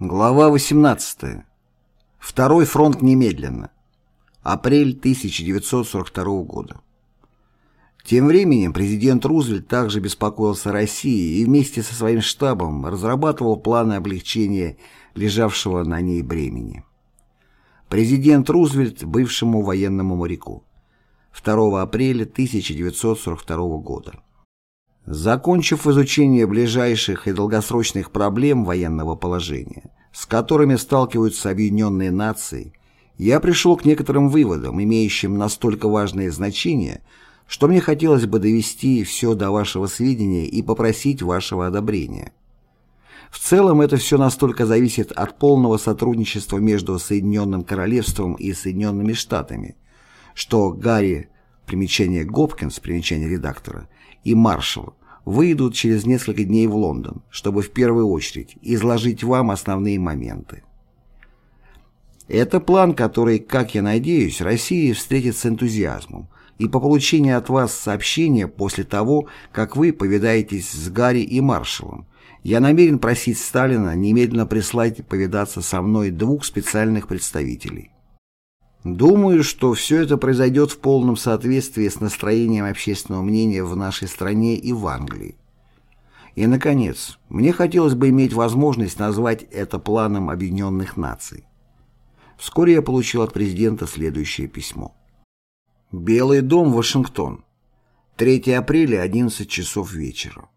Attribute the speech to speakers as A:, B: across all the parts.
A: Глава 18. Второй фронт немедленно. Апрель 1942 года. Тем временем президент Рузвельт также беспокоился о России и вместе со своим штабом разрабатывал планы облегчения лежавшего на ней бремени. Президент Рузвельт бывшему военному моряку. 2 апреля 1942 года. Закончив изучение ближайших и долгосрочных проблем военного положения, с которыми сталкиваются объединенные нации, я пришел к некоторым выводам, имеющим настолько важное значение, что мне хотелось бы довести все до вашего сведения и попросить вашего одобрения. В целом это все настолько зависит от полного сотрудничества между Соединенным Королевством и Соединенными Штатами, что Гарри, примечание Гопкинс, примечание редактора, и Маршалл выйдут через несколько дней в Лондон, чтобы в первую очередь изложить вам основные моменты. Это план, который, как я надеюсь, Россия встретит с энтузиазмом, и по получению от вас сообщения после того, как вы повидаетесь с Гарри и Маршалом, я намерен просить Сталина немедленно прислать повидаться со мной двух специальных представителей. Думаю, что все это произойдет в полном соответствии с настроением общественного мнения в нашей стране и в Англии. И, наконец, мне хотелось бы иметь возможность назвать это планом Объединенных Наций. Вскоре я получил от президента следующее письмо. Белый дом, Вашингтон. 3 апреля, 11 часов вечера.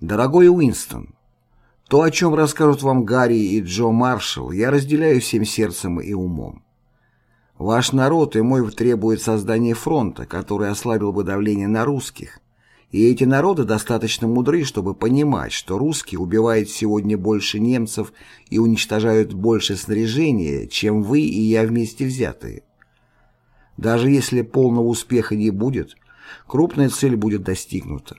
A: Дорогой Уинстон, то, о чем расскажут вам Гарри и Джо Маршалл, я разделяю всем сердцем и умом. Ваш народ и мой требует создания фронта, который ослабил бы давление на русских. И эти народы достаточно мудры, чтобы понимать, что русские убивают сегодня больше немцев и уничтожают больше снаряжения, чем вы и я вместе взятые. Даже если полного успеха не будет, крупная цель будет достигнута.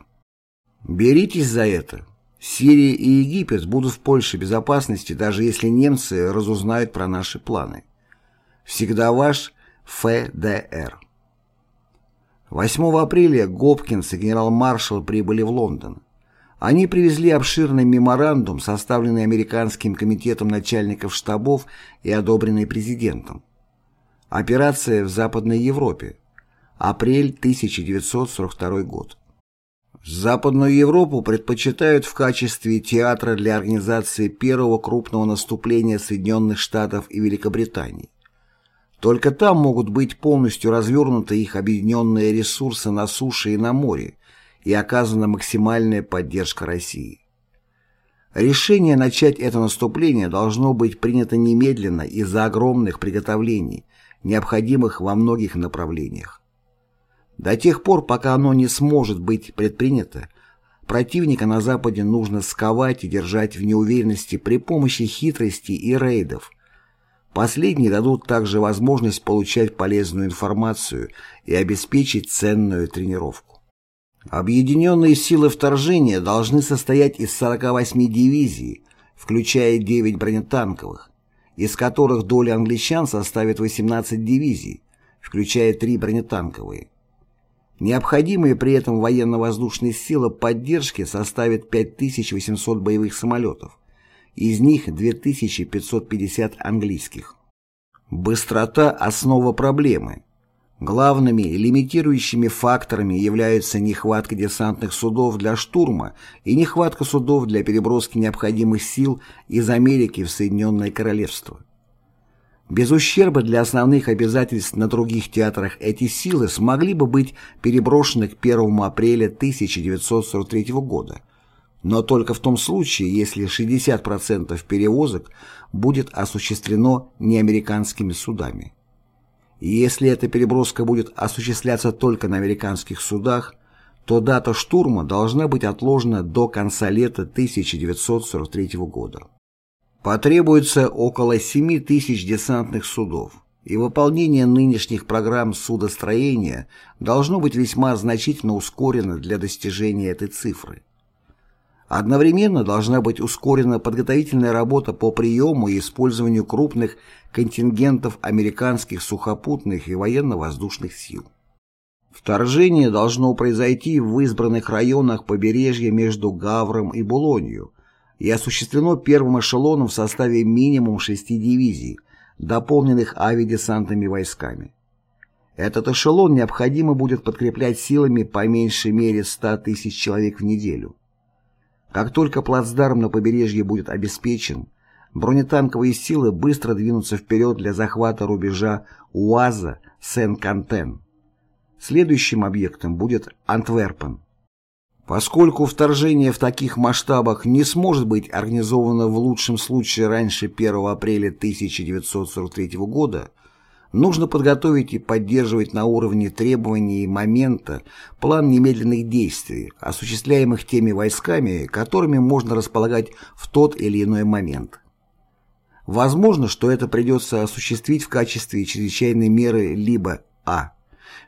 A: Беритесь за это. Сирия и Египет будут в Польше безопасности, даже если немцы разузнают про наши планы. Всегда ваш ФДР. 8 апреля Гопкинс и генерал-маршал прибыли в Лондон. Они привезли обширный меморандум, составленный Американским комитетом начальников штабов и одобренный президентом. Операция в Западной Европе. Апрель 1942 год. Западную Европу предпочитают в качестве театра для организации первого крупного наступления Соединенных Штатов и Великобритании. Только там могут быть полностью развернуты их объединенные ресурсы на суше и на море и оказана максимальная поддержка России. Решение начать это наступление должно быть принято немедленно из-за огромных приготовлений, необходимых во многих направлениях. До тех пор, пока оно не сможет быть предпринято, противника на Западе нужно сковать и держать в неуверенности при помощи хитрости и рейдов – Последние дадут также возможность получать полезную информацию и обеспечить ценную тренировку. Объединенные силы вторжения должны состоять из 48 дивизий, включая 9 бронетанковых, из которых доля англичан составит 18 дивизий, включая 3 бронетанковые. Необходимые при этом военно-воздушные силы поддержки составят 5800 боевых самолетов, из них 2550 английских. Быстрота – основа проблемы. Главными лимитирующими факторами являются нехватка десантных судов для штурма и нехватка судов для переброски необходимых сил из Америки в Соединенное Королевство. Без ущерба для основных обязательств на других театрах эти силы смогли бы быть переброшены к 1 апреля 1943 года, но только в том случае, если 60% перевозок будет осуществлено неамериканскими судами. И если эта переброска будет осуществляться только на американских судах, то дата штурма должна быть отложена до конца лета 1943 года. Потребуется около 7 тысяч десантных судов, и выполнение нынешних программ судостроения должно быть весьма значительно ускорено для достижения этой цифры. Одновременно должна быть ускорена подготовительная работа по приему и использованию крупных контингентов американских сухопутных и военно-воздушных сил. Вторжение должно произойти в избранных районах побережья между Гавром и Булонью и осуществлено первым эшелоном в составе минимум шести дивизий, дополненных авиадесантными войсками. Этот эшелон необходимо будет подкреплять силами по меньшей мере 100 тысяч человек в неделю. Как только плацдарм на побережье будет обеспечен, бронетанковые силы быстро двинутся вперед для захвата рубежа УАЗа Сен-Кантен. Следующим объектом будет Антверпен. Поскольку вторжение в таких масштабах не сможет быть организовано в лучшем случае раньше 1 апреля 1943 года, нужно подготовить и поддерживать на уровне требований момента план немедленных действий, осуществляемых теми войсками, которыми можно располагать в тот или иной момент. Возможно, что это придется осуществить в качестве чрезвычайной меры либо а.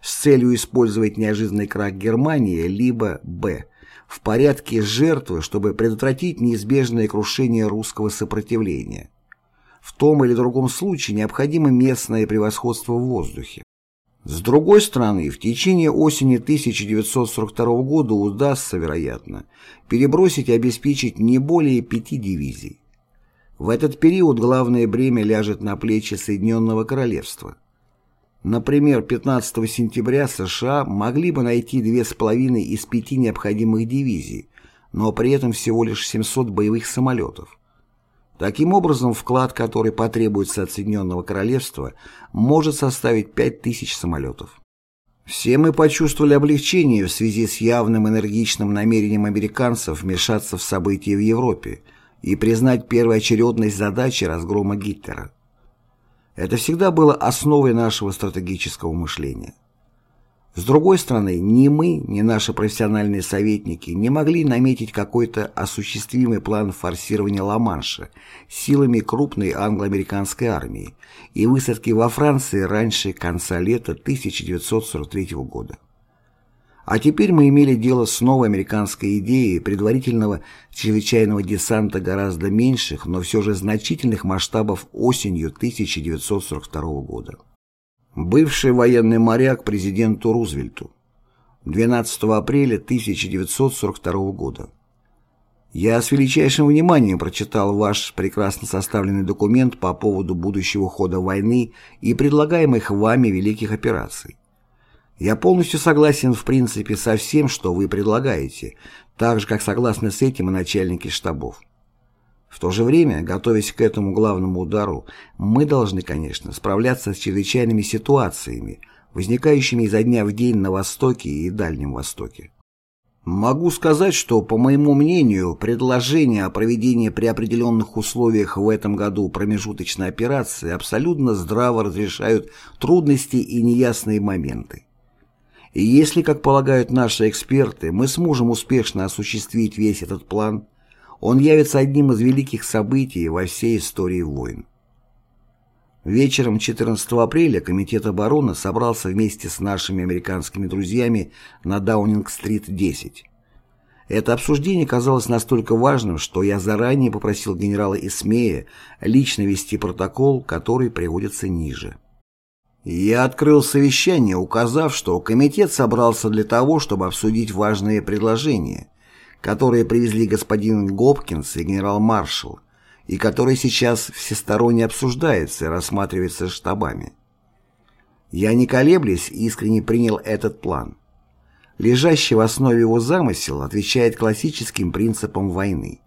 A: с целью использовать неожиданный крах Германии, либо б. в порядке жертвы, чтобы предотвратить неизбежное крушение русского сопротивления. В том или другом случае необходимо местное превосходство в воздухе. С другой стороны, в течение осени 1942 года удастся, вероятно, перебросить и обеспечить не более пяти дивизий. В этот период главное бремя ляжет на плечи Соединенного Королевства. Например, 15 сентября США могли бы найти две с половиной из пяти необходимых дивизий, но при этом всего лишь 700 боевых самолетов. Таким образом, вклад, который потребуется от Соединенного Королевства, может составить 5000 самолетов. Все мы почувствовали облегчение в связи с явным энергичным намерением американцев вмешаться в события в Европе и признать первоочередность задачи разгрома Гитлера. Это всегда было основой нашего стратегического мышления. С другой стороны, ни мы, ни наши профессиональные советники не могли наметить какой-то осуществимый план форсирования Ла-Манша силами крупной англо-американской армии и высадки во Франции раньше конца лета 1943 года. А теперь мы имели дело с новой американской идеей предварительного чрезвычайного десанта гораздо меньших, но все же значительных масштабов осенью 1942 года. Бывший военный моряк президенту Рузвельту. 12 апреля 1942 года. Я с величайшим вниманием прочитал ваш прекрасно составленный документ по поводу будущего хода войны и предлагаемых вами великих операций. Я полностью согласен в принципе со всем, что вы предлагаете, так же, как согласны с этим и начальники штабов. В то же время, готовясь к этому главному удару, мы должны, конечно, справляться с чрезвычайными ситуациями, возникающими изо дня в день на Востоке и Дальнем Востоке. Могу сказать, что, по моему мнению, предложения о проведении при определенных условиях в этом году промежуточной операции абсолютно здраво разрешают трудности и неясные моменты. И если, как полагают наши эксперты, мы сможем успешно осуществить весь этот план, он явится одним из великих событий во всей истории войн. Вечером 14 апреля Комитет обороны собрался вместе с нашими американскими друзьями на Даунинг-стрит 10. Это обсуждение казалось настолько важным, что я заранее попросил генерала Исмея лично вести протокол, который приводится ниже. Я открыл совещание, указав, что комитет собрался для того, чтобы обсудить важные предложения, которые привезли господин Гопкинс и генерал-маршал, и которые сейчас всесторонне обсуждаются и рассматриваются штабами. Я не колеблясь искренне принял этот план. Лежащий в основе его замысел отвечает классическим принципам войны,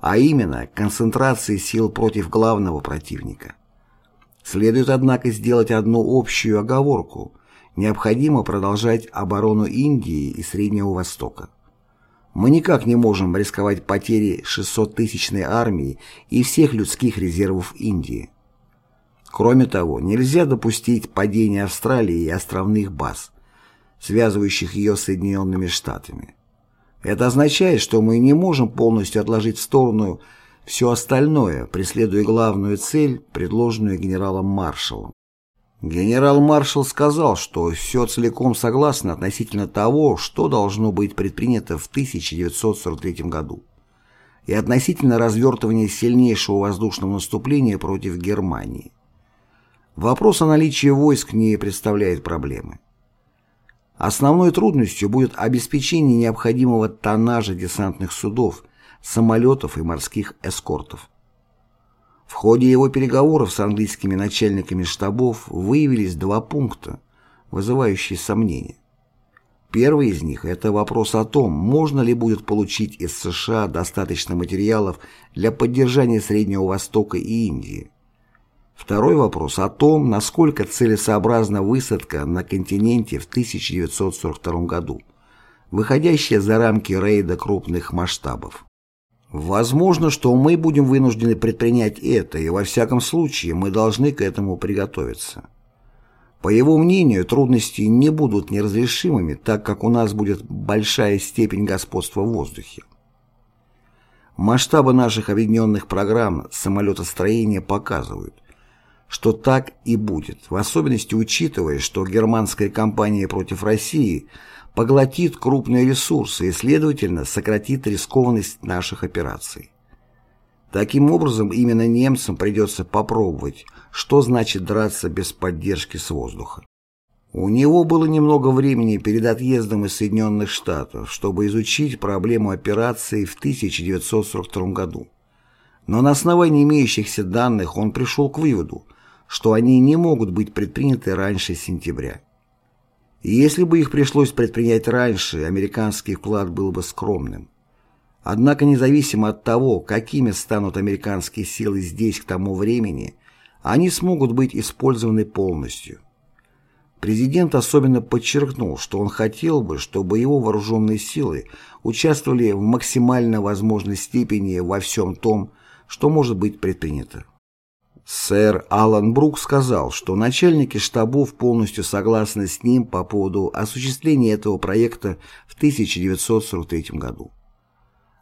A: а именно концентрации сил против главного противника. Следует, однако, сделать одну общую оговорку. Необходимо продолжать оборону Индии и Среднего Востока. Мы никак не можем рисковать потерей 600-тысячной армии и всех людских резервов Индии. Кроме того, нельзя допустить падения Австралии и островных баз, связывающих ее с Соединенными Штатами. Это означает, что мы не можем полностью отложить в сторону все остальное, преследуя главную цель, предложенную генералом-маршалом. Генерал-маршал сказал, что все целиком согласно относительно того, что должно быть предпринято в 1943 году, и относительно развертывания сильнейшего воздушного наступления против Германии. Вопрос о наличии войск не представляет проблемы. Основной трудностью будет обеспечение необходимого тоннажа десантных судов самолетов и морских эскортов. В ходе его переговоров с английскими начальниками штабов выявились два пункта, вызывающие сомнения. Первый из них – это вопрос о том, можно ли будет получить из США достаточно материалов для поддержания Среднего Востока и Индии. Второй вопрос о том, насколько целесообразна высадка на континенте в 1942 году, выходящая за рамки рейда крупных масштабов. Возможно, что мы будем вынуждены предпринять это, и во всяком случае мы должны к этому приготовиться. По его мнению, трудности не будут неразрешимыми, так как у нас будет большая степень господства в воздухе. Масштабы наших объединенных программ самолетостроения показывают, что так и будет, в особенности учитывая, что германская кампания против России поглотит крупные ресурсы и, следовательно, сократит рискованность наших операций. Таким образом, именно немцам придется попробовать, что значит драться без поддержки с воздуха. У него было немного времени перед отъездом из Соединенных Штатов, чтобы изучить проблему операции в 1942 году. Но на основании имеющихся данных он пришел к выводу, что они не могут быть предприняты раньше сентября. Если бы их пришлось предпринять раньше, американский вклад был бы скромным. Однако независимо от того, какими станут американские силы здесь к тому времени, они смогут быть использованы полностью. Президент особенно подчеркнул, что он хотел бы, чтобы его вооруженные силы участвовали в максимально возможной степени во всем том, что может быть предпринято. Сэр Алан Брук сказал, что начальники штабов полностью согласны с ним по поводу осуществления этого проекта в 1943 году.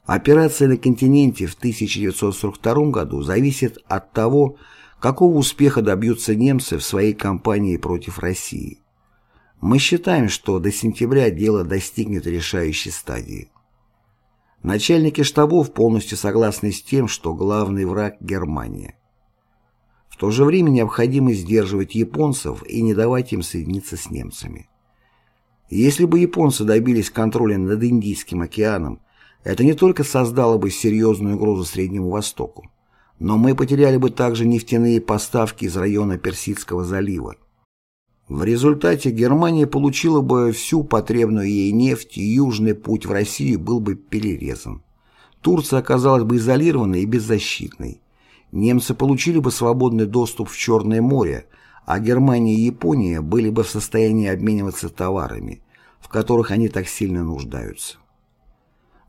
A: Операция на континенте в 1942 году зависит от того, какого успеха добьются немцы в своей кампании против России. Мы считаем, что до сентября дело достигнет решающей стадии. Начальники штабов полностью согласны с тем, что главный враг – Германия. В то же время необходимо сдерживать японцев и не давать им соединиться с немцами. Если бы японцы добились контроля над Индийским океаном, это не только создало бы серьезную угрозу Среднему Востоку, но мы потеряли бы также нефтяные поставки из района Персидского залива. В результате Германия получила бы всю потребную ей нефть, и южный путь в Россию был бы перерезан. Турция оказалась бы изолированной и беззащитной. Немцы получили бы свободный доступ в Черное море, а Германия и Япония были бы в состоянии обмениваться товарами, в которых они так сильно нуждаются.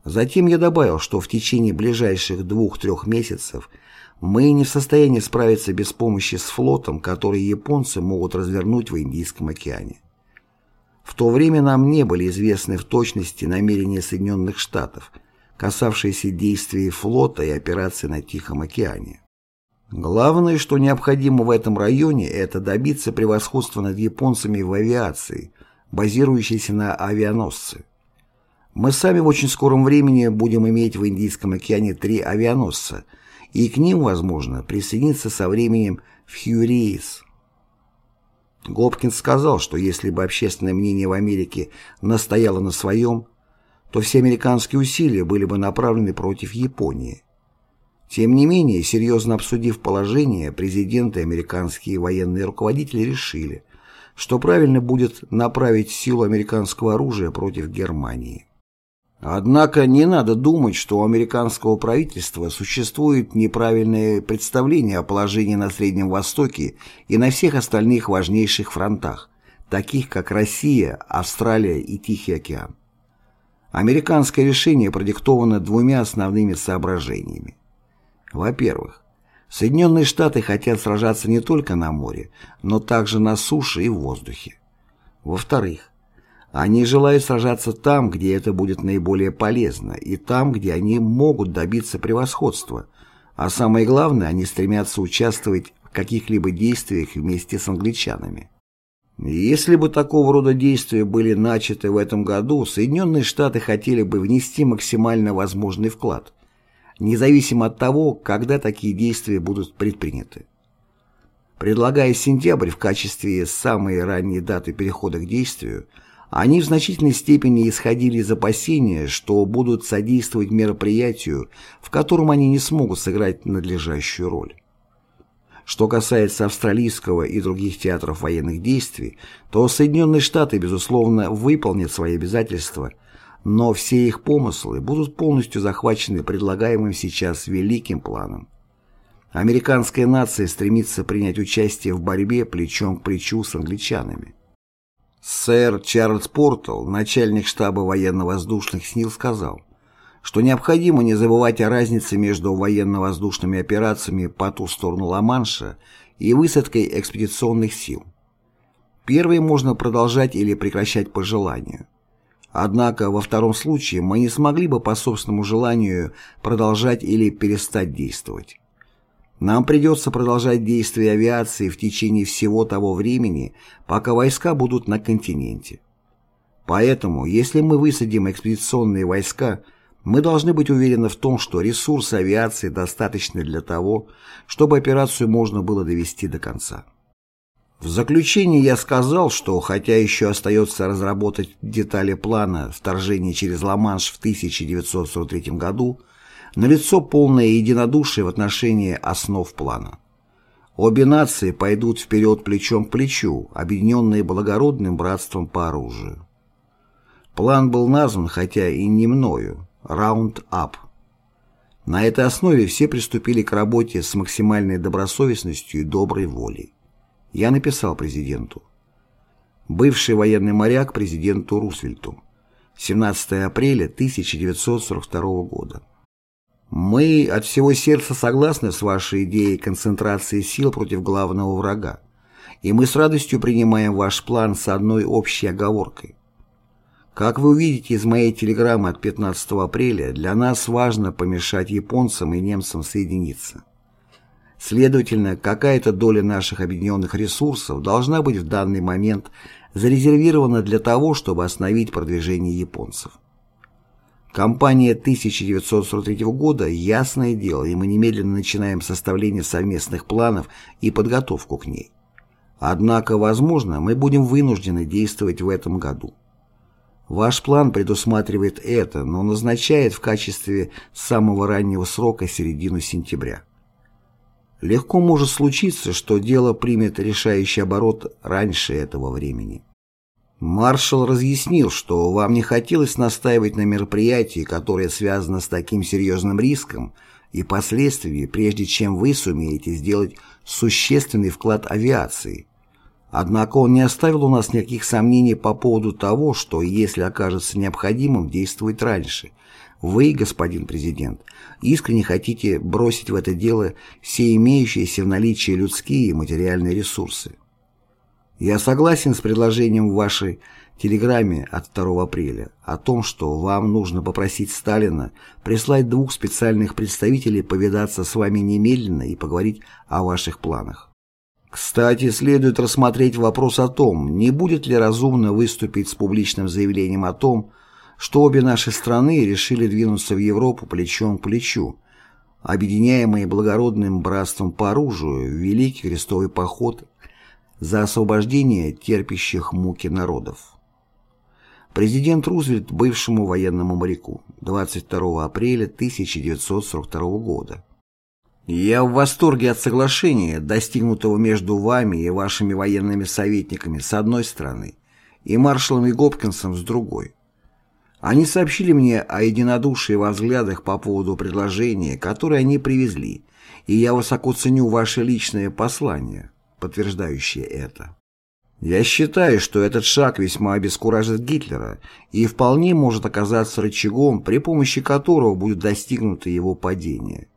A: Затем я добавил, что в течение ближайших двух-трех месяцев мы не в состоянии справиться без помощи с флотом, который японцы могут развернуть в Индийском океане. В то время нам не были известны в точности намерения Соединенных Штатов, касавшиеся действий флота и операций на Тихом океане. Главное, что необходимо в этом районе, это добиться превосходства над японцами в авиации, базирующейся на авианосце. Мы сами в очень скором времени будем иметь в Индийском океане три авианосца, и к ним, возможно, присоединиться со временем Фьюриис. Гопкинс сказал, что если бы общественное мнение в Америке настояло на своем, то все американские усилия были бы направлены против Японии. Тем не менее, серьезно обсудив положение, президенты и американские военные руководители решили, что правильно будет направить силу американского оружия против Германии. Однако не надо думать, что у американского правительства существует неправильное представление о положении на Среднем Востоке и на всех остальных важнейших фронтах, таких как Россия, Австралия и Тихий океан. Американское решение продиктовано двумя основными соображениями. Во-первых, Соединенные Штаты хотят сражаться не только на море, но также на суше и в воздухе. Во-вторых, они желают сражаться там, где это будет наиболее полезно, и там, где они могут добиться превосходства. А самое главное, они стремятся участвовать в каких-либо действиях вместе с англичанами. Если бы такого рода действия были начаты в этом году, Соединенные Штаты хотели бы внести максимально возможный вклад, независимо от того, когда такие действия будут предприняты. Предлагая сентябрь в качестве самой ранней даты перехода к действию – Они в значительной степени исходили из опасения, что будут содействовать мероприятию, в котором они не смогут сыграть надлежащую роль. Что касается австралийского и других театров военных действий, то Соединенные Штаты, безусловно, выполнят свои обязательства, но все их помыслы будут полностью захвачены предлагаемым сейчас великим планом. Американская нация стремится принять участие в борьбе плечом к плечу с англичанами. Сэр Чарльз Портал, начальник штаба военно-воздушных сил, сказал – что необходимо не забывать о разнице между военно-воздушными операциями по ту сторону Ла-Манша и высадкой экспедиционных сил. Первые можно продолжать или прекращать по желанию. Однако во втором случае мы не смогли бы по собственному желанию продолжать или перестать действовать. Нам придется продолжать действия авиации в течение всего того времени, пока войска будут на континенте. Поэтому, если мы высадим экспедиционные войска – мы должны быть уверены в том, что ресурсы авиации достаточны для того, чтобы операцию можно было довести до конца. В заключение я сказал, что хотя еще остается разработать детали плана вторжения через Ла-Манш в 1943 году, налицо полное единодушие в отношении основ плана. Обе нации пойдут вперед плечом к плечу, объединенные благородным братством по оружию. План был назван, хотя и не мною, Round-up. На этой основе все приступили к работе с максимальной добросовестностью и доброй волей. Я написал президенту. Бывший военный моряк президенту Рузвельту. 17 апреля 1942 года. Мы от всего сердца согласны с вашей идеей концентрации сил против главного врага, и мы с радостью принимаем ваш план с одной общей оговоркой. Как вы увидите из моей телеграммы от 15 апреля, для нас важно помешать японцам и немцам соединиться. Следовательно, какая-то доля наших объединенных ресурсов должна быть в данный момент зарезервирована для того, чтобы остановить продвижение японцев. Кампания 1943 года – ясное дело, и мы немедленно начинаем составление совместных планов и подготовку к ней. Однако, возможно, мы будем вынуждены действовать в этом году. Ваш план предусматривает это, но назначает в качестве самого раннего срока середину сентября. Легко может случиться, что дело примет решающий оборот раньше этого времени. Маршал разъяснил, что вам не хотелось настаивать на мероприятии, которое связано с таким серьезным риском и последствиями, прежде чем вы сумеете сделать существенный вклад авиации – Однако он не оставил у нас никаких сомнений по поводу того, что, если окажется необходимым, действовать раньше. Вы, господин президент, искренне хотите бросить в это дело все имеющиеся в наличии людские и материальные ресурсы. Я согласен с предложением в вашей телеграмме от 2 апреля о том, что вам нужно попросить Сталина прислать двух специальных представителей повидаться с вами немедленно и поговорить о ваших планах. Кстати, следует рассмотреть вопрос о том, не будет ли разумно выступить с публичным заявлением о том, что обе наши страны решили двинуться в Европу плечом к плечу, объединяемые благородным братством по оружию в Великий крестовый поход за освобождение терпящих муки народов. Президент Рузвельт бывшему военному моряку 22 апреля 1942 года. Я в восторге от соглашения, достигнутого между вами и вашими военными советниками с одной стороны и маршалом и Гопкинсом с другой. Они сообщили мне о единодушии во взглядах по поводу предложения, которое они привезли, и я высоко ценю ваше личное послание, подтверждающее это. Я считаю, что этот шаг весьма обескуражит Гитлера и вполне может оказаться рычагом, при помощи которого будет достигнуто его падение.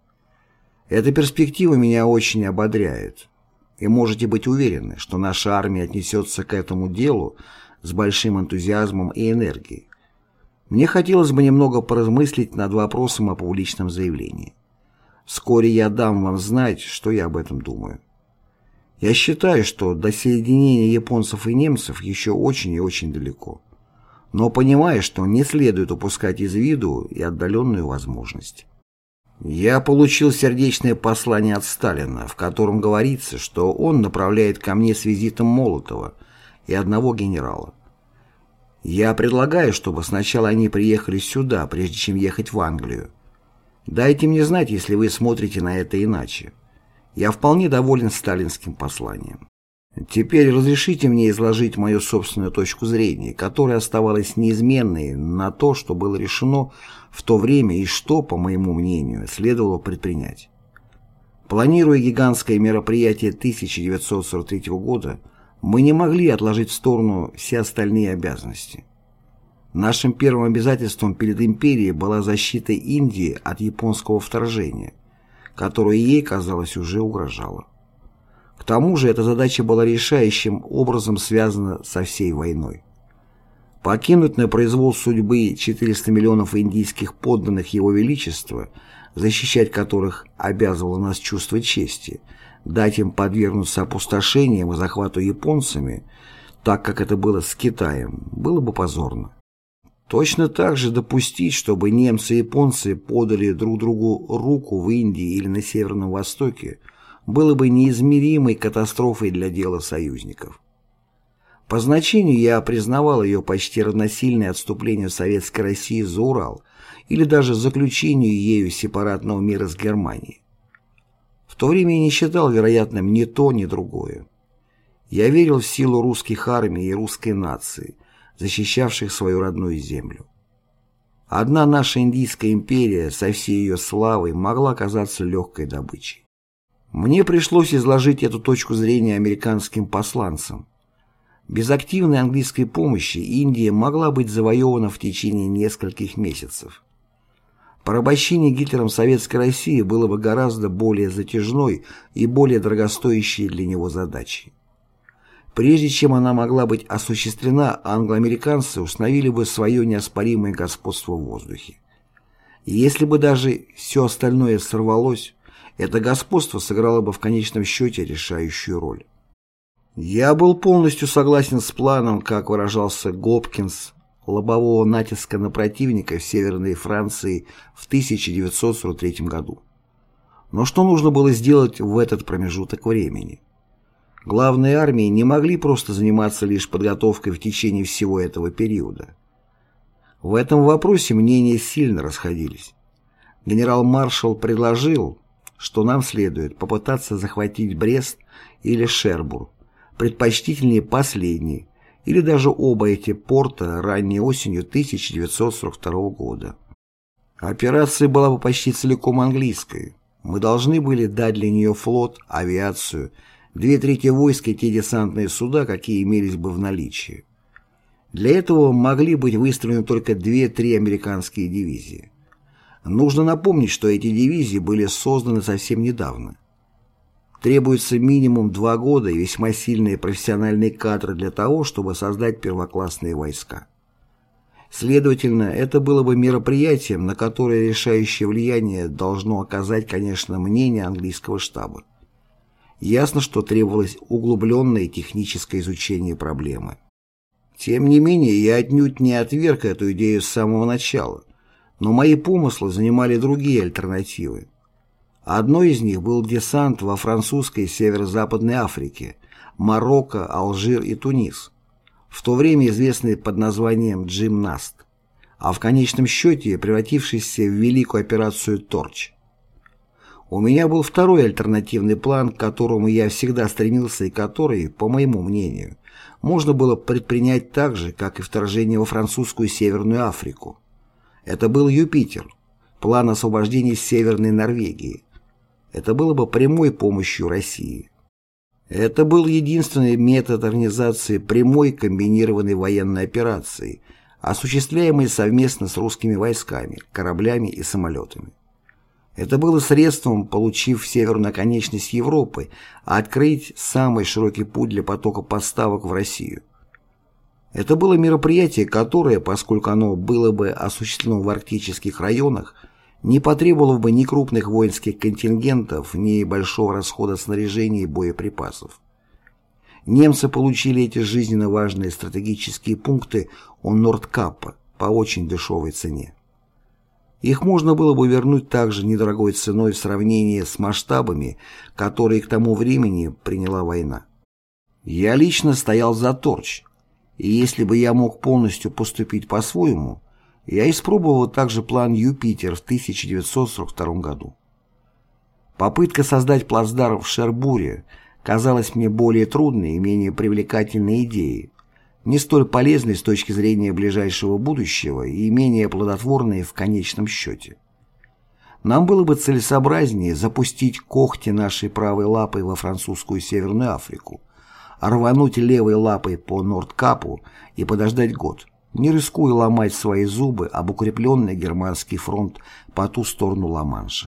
A: Эта перспектива меня очень ободряет. И можете быть уверены, что наша армия отнесется к этому делу с большим энтузиазмом и энергией. Мне хотелось бы немного поразмыслить над вопросом о публичном заявлении. Вскоре я дам вам знать, что я об этом думаю. Я считаю, что до соединения японцев и немцев еще очень и очень далеко. Но понимаю, что не следует упускать из виду и отдаленную возможность. Я получил сердечное послание от Сталина, в котором говорится, что он направляет ко мне с визитом Молотова и одного генерала. Я предлагаю, чтобы сначала они приехали сюда, прежде чем ехать в Англию. Дайте мне знать, если вы смотрите на это иначе. Я вполне доволен сталинским посланием. Теперь разрешите мне изложить мою собственную точку зрения, которая оставалась неизменной на то, что было решено в то время и что, по моему мнению, следовало предпринять. Планируя гигантское мероприятие 1943 года, мы не могли отложить в сторону все остальные обязанности. Нашим первым обязательством перед империей была защита Индии от японского вторжения, которое ей, казалось, уже угрожало. К тому же эта задача была решающим образом связана со всей войной. Покинуть на произвол судьбы 400 миллионов индийских подданных Его Величества, защищать которых обязывало нас чувство чести, дать им подвергнуться опустошениям и захвату японцами, так как это было с Китаем, было бы позорно. Точно так же допустить, чтобы немцы и японцы подали друг другу руку в Индии или на Северном Востоке, было бы неизмеримой катастрофой для дела союзников. По значению я признавал ее почти равносильное отступлению Советской России за Урал или даже заключению ею сепаратного мира с Германией. То время я не считал вероятным ни то, ни другое. Я верил в силу русских армий и русской нации, защищавших свою родную землю. Одна наша Индийская империя со всей ее славой могла оказаться легкой добычей. Мне пришлось изложить эту точку зрения американским посланцам. Без активной английской помощи Индия могла быть завоевана в течение нескольких месяцев. Порабощение Гитлером Советской России было бы гораздо более затяжной и более дорогостоящей для него задачей. Прежде чем она могла быть осуществлена, англоамериканцы установили бы свое неоспоримое господство в воздухе. И если бы даже все остальное сорвалось, это господство сыграло бы в конечном счете решающую роль. Я был полностью согласен с планом, как выражался Гопкинс, лобового натиска на противника в Северной Франции в 1943 году. Но что нужно было сделать в этот промежуток времени? Главные армии не могли просто заниматься лишь подготовкой в течение всего этого периода. В этом вопросе мнения сильно расходились. Генерал-маршал предложил, что нам следует попытаться захватить Брест или Шербур, предпочтительнее последний, или даже оба эти порта ранней осенью 1942 года. Операция была бы почти целиком английской. Мы должны были дать для нее флот, авиацию, две трети войск и те десантные суда, какие имелись бы в наличии. Для этого могли быть выстроены только две-три американские дивизии. Нужно напомнить, что эти дивизии были созданы совсем недавно. Требуется минимум два года и весьма сильные профессиональные кадры для того, чтобы создать первоклассные войска. Следовательно, это было бы мероприятием, на которое решающее влияние должно оказать, конечно, мнение английского штаба. Ясно, что требовалось углубленное техническое изучение проблемы. Тем не менее, я отнюдь не отверг эту идею с самого начала – но мои помыслы занимали другие альтернативы. Одной из них был десант во французской северо-западной Африке, Марокко, Алжир и Тунис, в то время известный под названием «Джимнаст», а в конечном счете превратившийся в великую операцию «Торч». У меня был второй альтернативный план, к которому я всегда стремился и который, по моему мнению, можно было предпринять так же, как и вторжение во французскую Северную Африку. Это был Юпитер, план освобождения Северной Норвегии. Это было бы прямой помощью России. Это был единственный метод организации прямой комбинированной военной операции, осуществляемой совместно с русскими войсками, кораблями и самолетами. Это было средством, получив северную конечность Европы, открыть самый широкий путь для потока поставок в Россию. Это было мероприятие, которое, поскольку оно было бы осуществлено в арктических районах, не потребовало бы ни крупных воинских контингентов, ни большого расхода снаряжения и боеприпасов. Немцы получили эти жизненно важные стратегические пункты у Нордкапа по очень дешевой цене. Их можно было бы вернуть также недорогой ценой в сравнении с масштабами, которые к тому времени приняла война. Я лично стоял за Торч, и если бы я мог полностью поступить по-своему, я испробовал также план «Юпитер» в 1942 году. Попытка создать плацдарм в Шербуре казалась мне более трудной и менее привлекательной идеей, не столь полезной с точки зрения ближайшего будущего и менее плодотворной в конечном счете. Нам было бы целесообразнее запустить когти нашей правой лапой во французскую Северную Африку, рвануть левой лапой по Нордкапу и подождать год, не рискуя ломать свои зубы об укрепленный германский фронт по ту сторону Ла-Манша.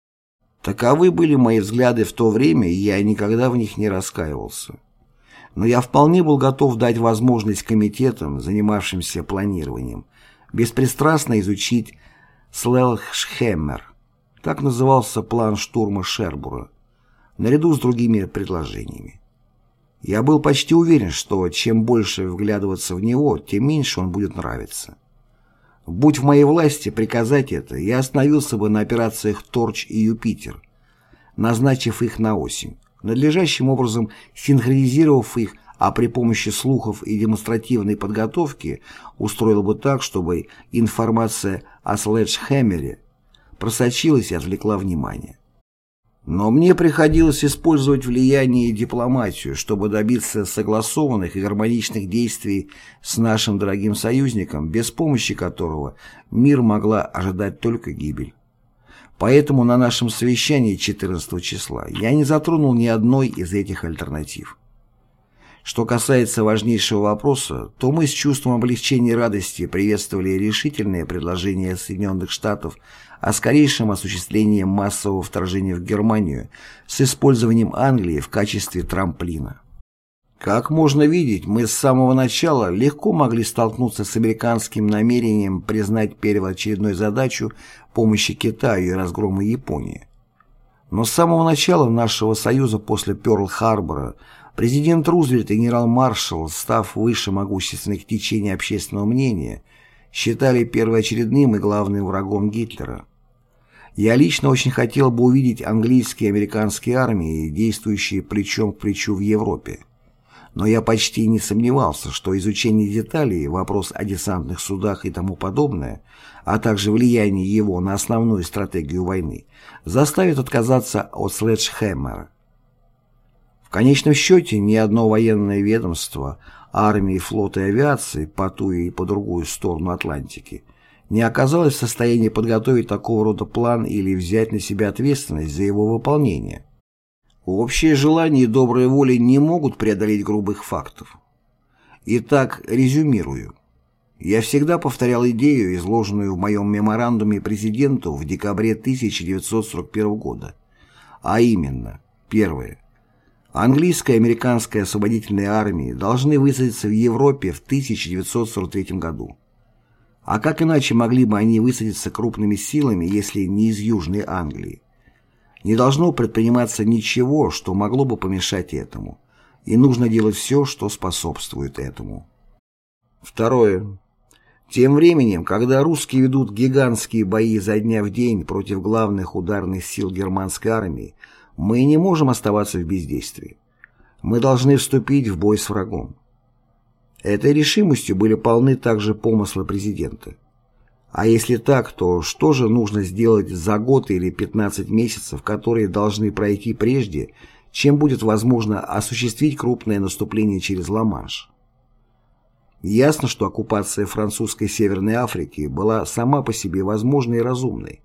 A: Таковы были мои взгляды в то время, и я никогда в них не раскаивался. Но я вполне был готов дать возможность комитетам, занимавшимся планированием, беспристрастно изучить Слелхшхеммер, так назывался план штурма Шербура, наряду с другими предложениями. Я был почти уверен, что чем больше вглядываться в него, тем меньше он будет нравиться. Будь в моей власти приказать это, я остановился бы на операциях «Торч» и «Юпитер», назначив их на осень, надлежащим образом синхронизировав их, а при помощи слухов и демонстративной подготовки устроил бы так, чтобы информация о Следжхэммере просочилась и отвлекла внимание. Но мне приходилось использовать влияние и дипломатию, чтобы добиться согласованных и гармоничных действий с нашим дорогим союзником, без помощи которого мир могла ожидать только гибель. Поэтому на нашем совещании 14 числа я не затронул ни одной из этих альтернатив. Что касается важнейшего вопроса, то мы с чувством облегчения и радости приветствовали решительное предложение Соединенных Штатов о скорейшем осуществлении массового вторжения в Германию с использованием Англии в качестве трамплина. Как можно видеть, мы с самого начала легко могли столкнуться с американским намерением признать первоочередной задачу помощи Китаю и разгрома Японии. Но с самого начала нашего союза после Пёрл-Харбора президент Рузвельт и генерал-маршал, став выше могущественных течений общественного мнения, считали первоочередным и главным врагом Гитлера. Я лично очень хотел бы увидеть английские и американские армии, действующие плечом к плечу в Европе. Но я почти не сомневался, что изучение деталей, вопрос о десантных судах и тому подобное, а также влияние его на основную стратегию войны, заставит отказаться от Следжхэммера. В конечном счете ни одно военное ведомство, армии, флота и авиации по ту и по другую сторону Атлантики не оказалось в состоянии подготовить такого рода план или взять на себя ответственность за его выполнение. Общее желание и добрая воля не могут преодолеть грубых фактов. Итак, резюмирую. Я всегда повторял идею, изложенную в моем меморандуме президенту в декабре 1941 года. А именно, первое. Английская и американская освободительные армии должны высадиться в Европе в 1943 году. А как иначе могли бы они высадиться крупными силами, если не из Южной Англии? Не должно предприниматься ничего, что могло бы помешать этому, и нужно делать все, что способствует этому. Второе. Тем временем, когда русские ведут гигантские бои за дня в день против главных ударных сил германской армии, мы не можем оставаться в бездействии. Мы должны вступить в бой с врагом. Этой решимостью были полны также помыслы президента. А если так, то что же нужно сделать за год или 15 месяцев, которые должны пройти прежде, чем будет возможно осуществить крупное наступление через Ла-Манш? Ясно, что оккупация французской Северной Африки была сама по себе возможной и разумной,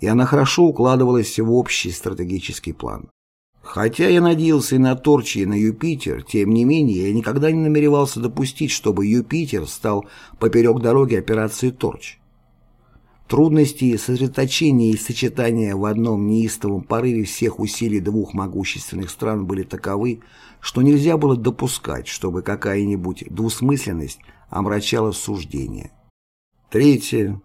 A: и она хорошо укладывалась в общий стратегический план. Хотя я надеялся и на Торчи, и на Юпитер, тем не менее я никогда не намеревался допустить, чтобы Юпитер стал поперек дороги операции Торч. Трудности сосредоточения и сочетания в одном неистовом порыве всех усилий двух могущественных стран были таковы, что нельзя было допускать, чтобы какая-нибудь двусмысленность омрачала суждение. Третье.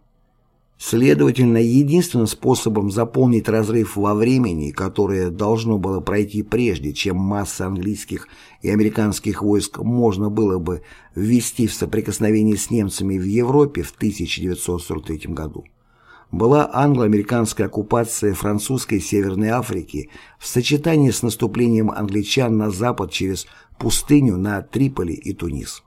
A: Следовательно, единственным способом заполнить разрыв во времени, которое должно было пройти прежде, чем масса английских и американских войск можно было бы ввести в соприкосновение с немцами в Европе в 1943 году, была англо-американская оккупация французской Северной Африки в сочетании с наступлением англичан на запад через пустыню на Триполи и Тунис.